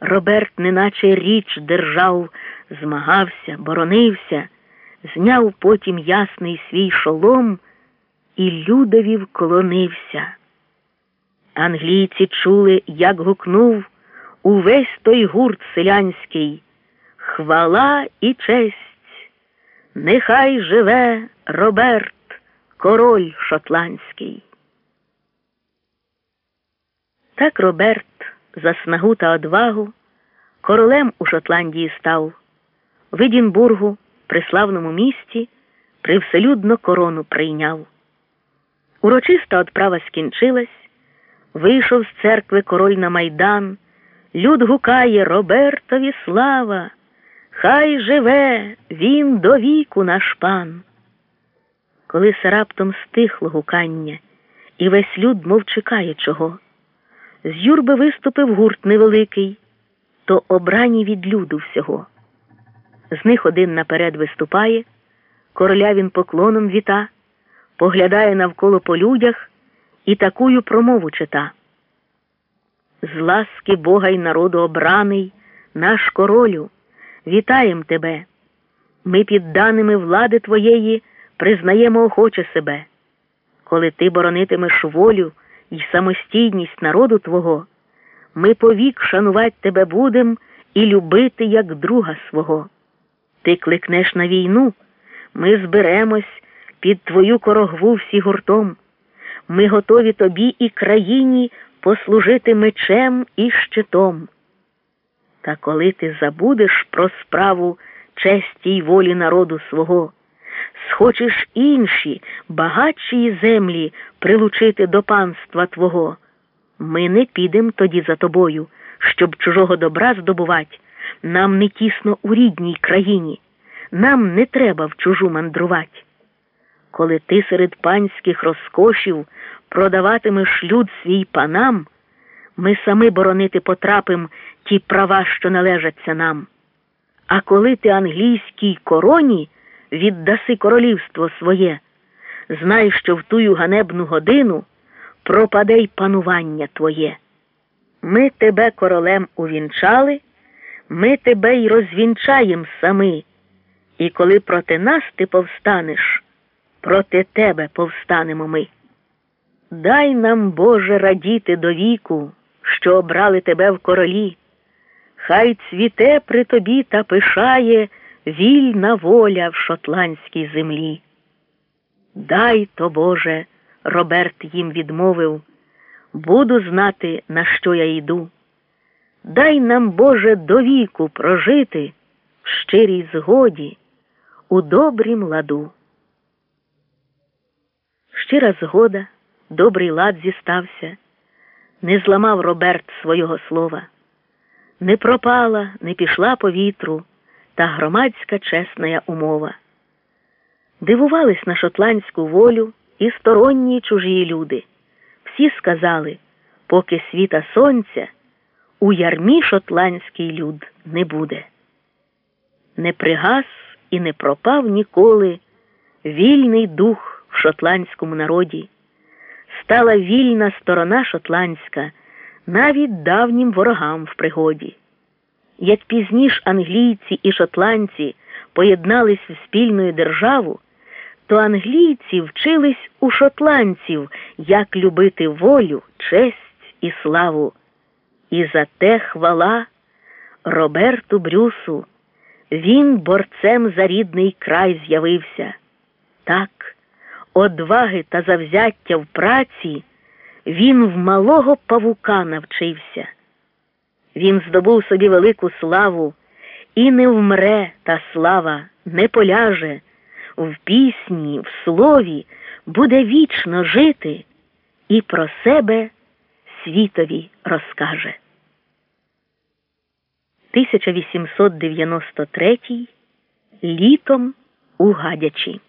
Роберт, неначе річ держав, змагався, боронився, зняв потім ясний свій шолом і людові вклонився. Англійці чули, як гукнув увесь той гурт селянський. Хвала і честь, нехай живе Роберт, король шотландський. Так Роберт за снагу та одвагу королем у Шотландії став, в Едінбургу, при славному місті, привселюдно корону прийняв. Урочиста отправа скінчилась, вийшов з церкви король на майдан, люд гукає Робертові слава, хай живе він до віку наш пан. Коли се раптом стихло гукання, і весь люд мов чекає чого. З юрби виступив гурт невеликий, то обрані від люду всього. З них один наперед виступає, короля він поклоном віта, поглядає навколо по людях і такую промову чита. З ласки Бога й народу обраний, наш королю, вітаєм тебе. Ми підданими влади твоєї признаємо охоче себе. Коли ти боронитимеш волю і самостійність народу Твого, ми повік шанувати тебе будем і любити як друга свого. Ти кликнеш на війну, ми зберемось під твою корогву всі гуртом. Ми готові тобі і країні послужити мечем і щитом. Та коли ти забудеш про справу честі й волі народу свого, схочеш інші, багатші землі прилучити до панства Твого, ми не підем тоді за тобою, щоб чужого добра здобувати. Нам не тісно у рідній країні, нам не треба в чужу мандрувати. Коли ти серед панських розкошів продаватимеш люд свій панам, ми самі боронити потрапим ті права, що належаться нам. А коли ти англійській короні віддаси королівство своє, знай, що в тую ганебну годину пропаде й панування твоє. Ми тебе королем увінчали, ми тебе й розвінчаєм сами, і коли проти нас ти повстанеш, проти тебе повстанемо ми. Дай нам, Боже, радіти до віку, що обрали тебе в королі. Хай цвіте при тобі та пишає вільна воля в шотландській землі. Дай то, Боже, Роберт їм відмовив, буду знати, на що я йду. Дай нам, Боже, до віку прожити в щирій згоді, у добрім ладу. Щира згода, добрий лад зістався, не зламав Роберт свого слова, не пропала, не пішла по вітру та громадська чесна умова. Дивувались на шотландську волю і сторонні і чужі люди. Всі сказали, поки світа сонця у ярмі шотландський люд не буде. Не пригас і не пропав ніколи вільний дух в шотландському народі. Стала вільна сторона шотландська навіть давнім ворогам в пригоді. Як пізніш англійці і шотландці поєднались в спільну державу, то англійці вчились у шотландців, як любити волю, честь і славу. І за те хвала Роберту Брюсу. Він борцем за рідний край з'явився. Так, одваги та завзяття в праці він в малого павука навчився. Він здобув собі велику славу. І не вмре та слава, не поляже, в пісні, в слові буде вічно жити і про себе світові розкаже. 1893 літом у Гадячі